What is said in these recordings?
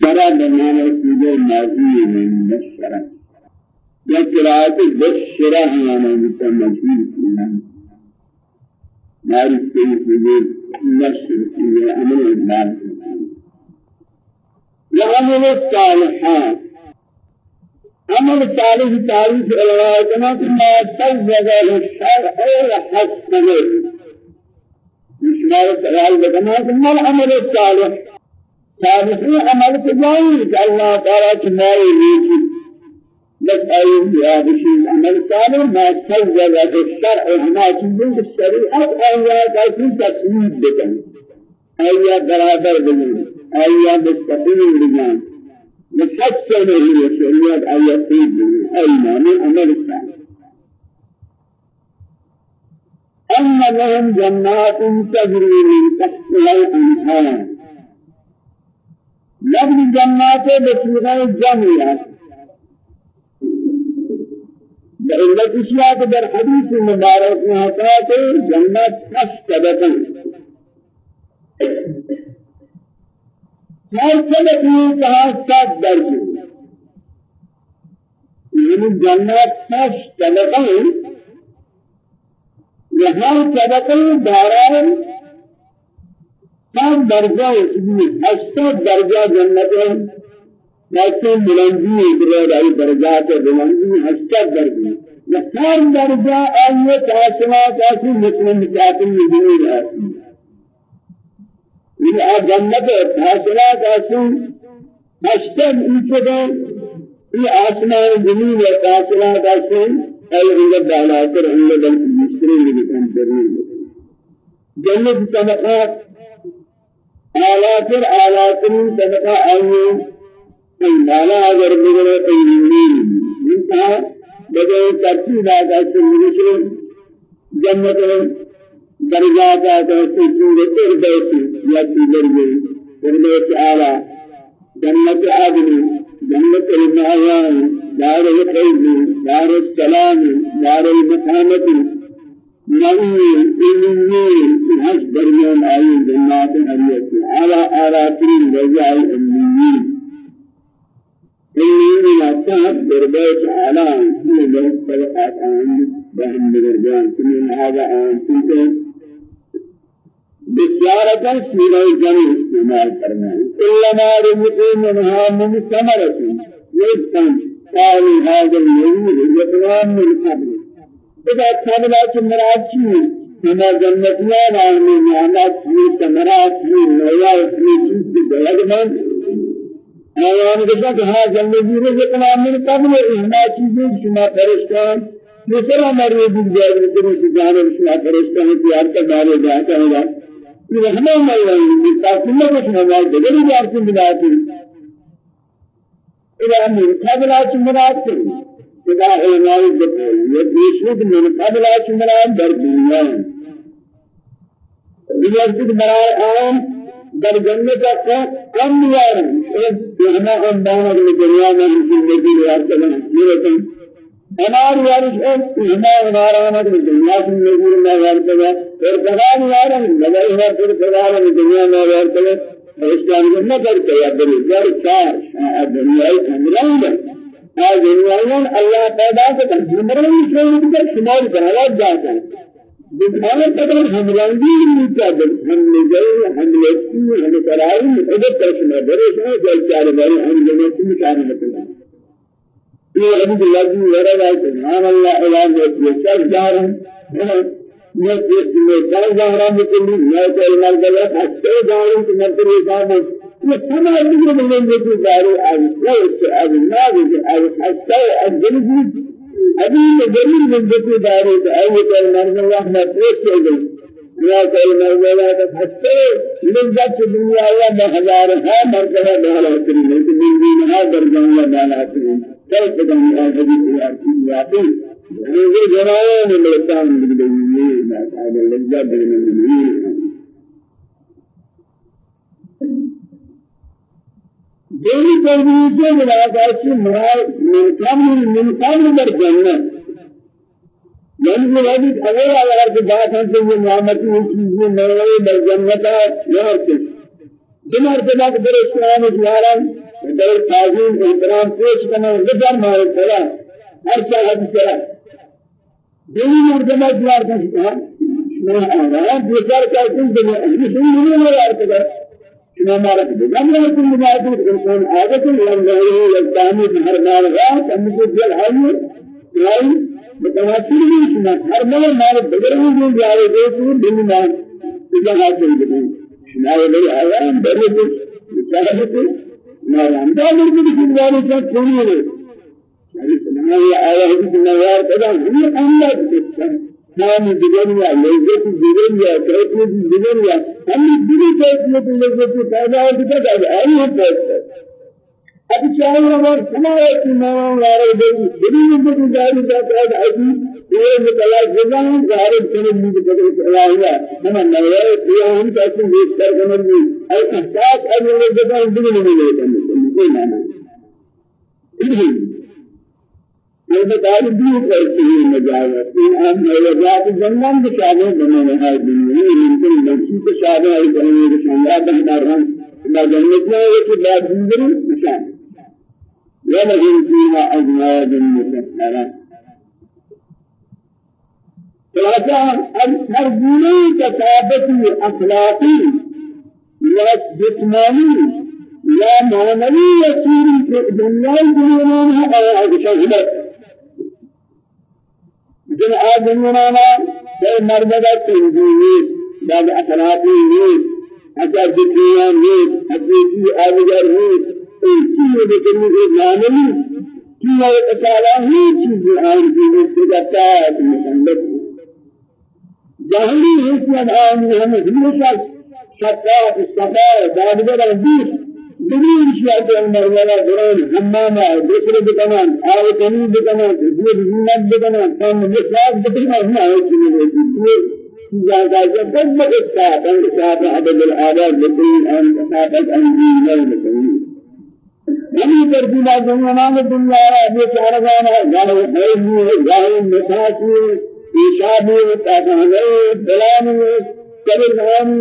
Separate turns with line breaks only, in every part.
شرع بمعنى سيدة ماضي من الشرع یا قراءت بشرع ہمانا متمجید کنا معرف کے سيدة نشر سيدة عمل الله وعمل الصالحات عمل صالح تعريف الواجنا ما سوّد الشرع وحسنه مش ما سؤال بدنا ما العمل الصالح صالحی عمل کجایی کہ اللہ تعالیٰ چنائی لیکی بس يا بشير عمل صالح ما سوى الشرع هنا چیزیں الشريعة أي كافي تصويب بدن أي برابر بدن أي مستقيم بدن محسن هي الشريعة أي طيب بدن أي معنى عمل صالح. أن لهم جنات تجري من تحتها الأنهار. لفظ جنات بصيغه جمع بعلت اشياء در حديث مبارك محطات جنات خشبتا ہر سبب کہا سات درج یعنی درجہ اسمی ہشتاد درجہ جنت ہے لیکن بلندی ادرار آئی درجات بلندی ہشتاد درجہ ہر درجہ آئیے تحصلہ کاسی مسلم کافی مجنور آسی. یہ آ جنت تحصلہ کاسی ہشتاد اوچے یہ آسمان زمین ہے تحصلہ کاسی اے انگل دالا کر انگل مشکرین لکھن جنت طبقات آلات آلات من سبقا آئیے ای مالا اگر بگرے ای نمین انتا بجائے ترتیب آتا سنگشے جنت درجات آتا سنگشے اردیسی یا تیگر گئی اردیس آلا جنت دار الخیر دار السلام. دار المحامة نوي إلمي هش بريان آي جنات هريت على آراتين رجاء الأميين إلمي لا تهب دربيت على كل بيت فرقات آن بهم بغربان كل هذا آن كنت بسيارة سيرة جمع استعمال کرنا إلا رزقي منها من ثمرة رزقا قالوا هذا اليوم رزقنا من قبل إذا كان لا تمرات شيء هنا جنتنا نعمي نعمات في تمرات في نويا في جيد بلغمان آيان قد ها جنتي رزقنا من قبل إهنا چیزیں شما فرشتان مثل ہمارے بھی جائے کہ جانے شما فرشتان پیار کا دارے جاتا ہے یہ ہمیں نہیں تاکہ نہ کچھ نہ جگہ جار سے ملاتی إلى من قبل أشمرات خدا علماء بقول يدرسود من قبل أشمران در دنيا يدرسود مرای آن در جنت کا کم یار ہمیں ہم دانا کہ دنیا میں زندگی یار کرنا یہ ہمار یار ہے ہمیں ہمارا کہ دنیا کی زندگی میں یار کرنا پھر بغان یار لگا ہے پھر بغان دنیا میں یار کرنا اسلام میں نہ کرتے یا دنیا چار دنیا ہم دنیاوں اللہ پیدا کرتا جمروں میں سے شمار بنایا جاتا ہے دنیا قدر ہم رنگی نہیں چاہتے ہم نے ہم لکھی ہم کرائی ادھر ترشمہ بڑے سے جل چار بڑے ہم لوگوں کی کرتے ہیں یہ ابو اللہ ورا ہے سبحان اللہ الہ و چل جا رہے ہیں میں میں چل جا رہا ہوں۔ کہ کے ملاقات سے مراد من قبل من قبل در جنت یعنی کہ وہ اول اگر کی بات ہے تو یہ نعمت کی چیز میں میرے در جنت ہے یہ کچھ دمر کے بعد در اسلام دوارا در تعظیم احترام پیش کرنا نظر مارے چلا ہر چاہت چلا دینی مرتبہ دیار کا شکا میں آرہا دوسر کا کن دنیا سن دنیا میں یار کدا شما مارا سماعی آیا حدیث نوار کدا ہم اللہ کی نام دیگریا لذت دیگریا کیفیت دیگریا ہم دیگر کیفیت لذت پیدا ہوتی ہے آئی ہم پہنچتے اب چاہیے ہمارے سماعی کی نام لارے دے دلی میں بھی جاری جاتا ہے حدیث یہ مطلع جزان ظاہر کرنے کی بدل چلا ہوا ہم نوائے کیا ہم کیسے ویس کر کرنے کی اے احساس اگلے جزان دلی میں لے کرنے کوئی بھی کرتی ہے مجاز آن ہم مجاز شامل بنے رہا ہے دنیا ممکن بچی کے شامل ہے بنے کے شامل بندار ہم لا جنت میں کہ بعد زندگی نشان ولهم فيها أزواج مطهرة فهذا المرجوني كتابتي أخلاقي. لا جسماني. لا معنوي. يسير في الدنيا الدنيا أو شهدت جن آدمیوں سے مرمدہ تنظیمی بعد اخلاقی نیت اچھا ذکریہ نیت حقیقی آبگر نیت چیزیں بکنی کے ناملی کیا تعالی ہی چیزیں آئیں کی مستقطع مصنف جاہلی حسن آئیں ہمیں ہمیشہ شکا استفا دادگر الدیس دلیل شیعت المرولا قرآن حماما دوسرے بکنان آیتنی بکنان دوسرے زینت بکنان کام مصلاح بکنان ہم آئے چیزیں ہوتی چیزاں کا جب بد بد استعاد عدد الآباد لكل أن تسابق أن دين الله نبی ترتیبہ زمانہ دنیا ابھی چارگانا جاہو خیلی جاہو مساسی ایشابی تاکانے بلانی سبرانی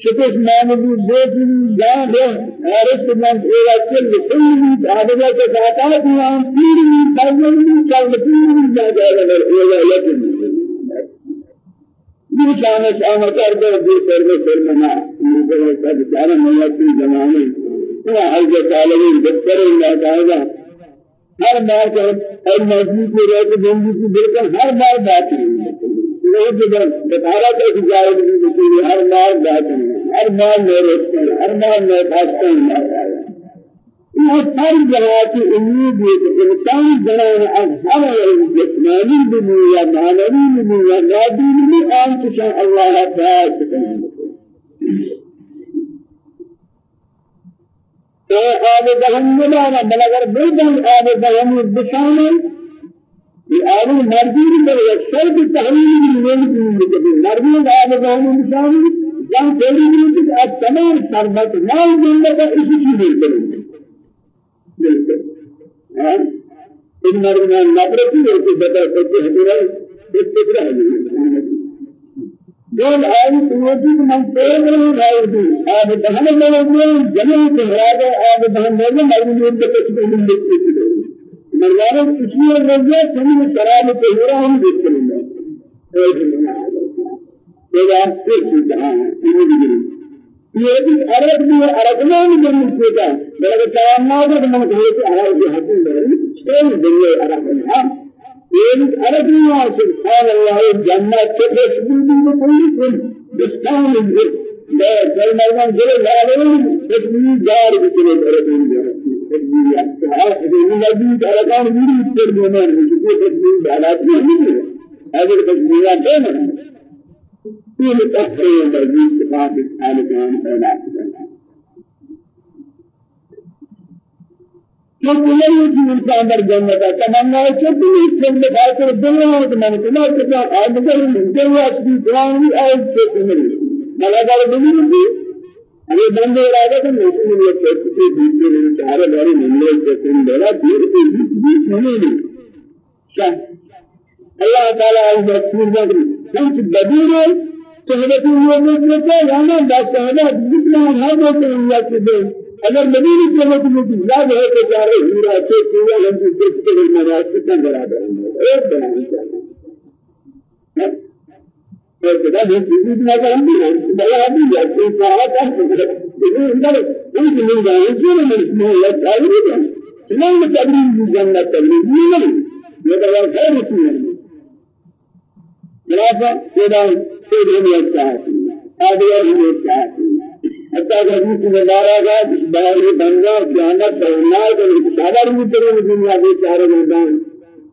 شکش مانبی دیتی جان دے حارس من ایرا چل کلی آدھگا کے ساتھا دیان پیری تاجنی چل پیری جائے گا ایرا لیکن یہ شانش آمکر دے دے سر میں سر منا یہ سب چارہ ملتی زمانے هو حج طالبين دكتور الله تعالى ہر بار ہر مسجد میں رہ کے زندگی کی بالکل ہر بار بات نہیں کہ بتارا کہ جائے نہیں ہر بار بات ہر بار میرے ہر بار میں بھاگتا ہوں یہ ساری جگہ کی امید ہے کہ انسان جنان از ہر جسمانی دنیا معنوی دنیا مادی دنیا آن کشان اللہ تعالی آب جهنم لا بلغر بلدن آب جهنم بشانه آب مردی پر شرط تحلیل نہیں ہے مردی آب جهنم بشانه جان تیری نہیں کہ اب تمام سربت نال جنت کا اسی نہیں بالکل ہاں ان مردوں نفرتی ہے کہ بتا سکتے ہیں اس طرح دون آئی سنوٹی من تیل رہی رہی دی آب دہن میں جمعی کے مراد آب دہن میں مرمین کے کچھ نہیں دیکھتے تھے مروانے کچھ بھی لگنے سنی سراب کے ہورا ہم دیکھتے ہیں یہ سے سیدھا ہے یہ بھی عرب بھی عرب میں بھی جنم سے کا میرا کلام نہ تو من کہے کہ عرب کے حکم ہے یہ دنیا عرب ہے یہ عرب میں سبحان اللہ جنت کے تشبیہ میں کوئی کوئی دستان نہیں لا كلمة جل جلاله تشبيه جار بكل عربين تشبيه هذا النبي على كان يريد ترجمة من تشبيه على كل هذا التشبيه كان في تحقيق النبي صفات الحالكان أولا جو بلائے کی انسان در جنت ہے تمنا ہے کہ بھی چند خاطر دنیا میں تمام تمام کے آج کل دنیا کی جوانی آج سے تمری مگر اگر دنیا کی یہ بندے راجا کو نہیں ملے تو کسی دوسرے نے چارے بارے ملے تو تم بڑا دیر کے بیچ نہیں شاہ اللہ تعالی اس مذکور میں بدیل ہے کہ ہمیں یہ نہیں کہ یہاں بات ہے جتنا ہوتے ہیں اللہ کے اگر نبی نے جنت میں دی یاد ہے کہ جا رہے ہیرا سے کیا ہم جس کے مناسب کا برابر ہے ایک بیان کیا ہے كذا بيجي ما كان بلا دي يا ساعه كان يقول انت انت من ده يجي من ما لا تعرف لما تبريد الجنه تبريد من يبقى خير فيه خلافه كذا كذا يستعاد هذا هو يستعاد حتى حدیث میں مارا گیا باہر بنگا قیامت بہنا تو سادہ نہیں کرے دنیا کے چارے میدان اسی اللہ مارے کے چارے بھی زیادہ ہے مت اللہ تعالی کے چارے اللہ تعالی بندے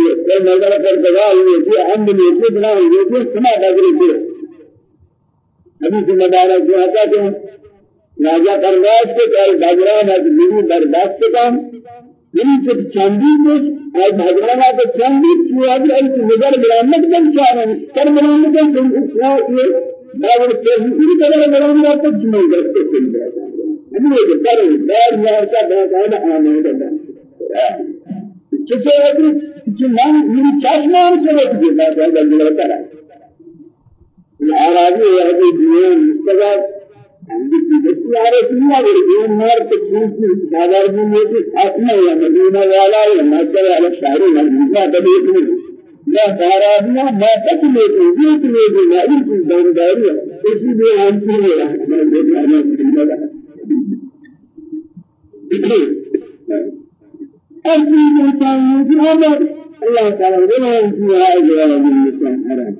یہ نظر پر دعا یہ کہ ہم یہ کہ بلا یہ کہ سما بغیر دے حدیث مبارک جو آتا ہے راجا پرواز کے کال بھگران از میری برداشت کام میری جو چاندی کو آج بھگران کا چاندی کیا ہے کہ نظر برامت بن چاہ رہے ہیں کر برامت بن یہ باور تهذیبی طرح برام را تو جمعه گرفته کنی همین ہے کہ کرے دار یار کا بہت آنے لگا ہے کہ من میری چشمان سے وہ کہ میں جلد جلد کرا العربي هذه الدنيا مستقبل عندي في يا رسول الله الدين مار تكون سادار من اسمه يا مدينه والا يا مكه على الشهر المدينة بديت لا دارابنا ما تسمي توجيه توجيه ما يجوز دارداريا إيش بيه هم كله ما بيجي أنا بيجي أبي كان يجي الله تعالى ولا فيها إلا من حرام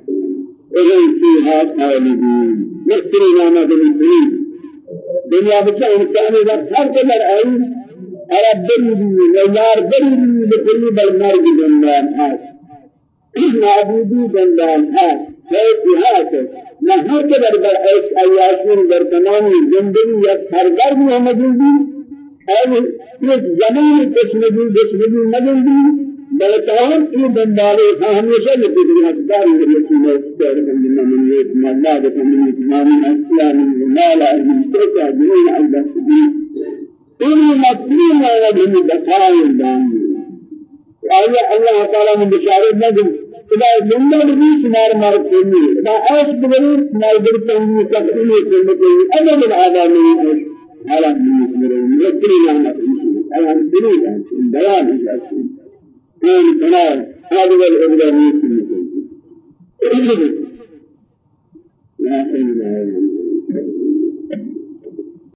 ولا فيها خالدين يكثر ما بالدين دنيا بچا ہر آئی عرب دلی بھی یار دلی بھی بکلی بلمار کی دنیا ہے معبودی بندان ها اتحاد نه هر که در بر ایش ایاشون در تمام زندگی یک سرگرد محمدی اور ایک زمین کشمدی کشمدی مدندی بلکہ یہ بندالے ہمیشہ لگے ہیں حقدار رسول اللہ صلی اللہ علیہ وسلم من یہ مالا ده من تمام اسلام مالا من تركا جميع عند السبيل إن مسلم وجه بقاء الدين. آیا اللہ تعالی نے بشارت نہ دی خدا زندہ بھی شمار مار کوئی خدا ایش بغیر مال در تنگی تقدیم کرنے کے لیے ادب العالم میں على من يذكر نعمة على الدنيا بيان إلا الله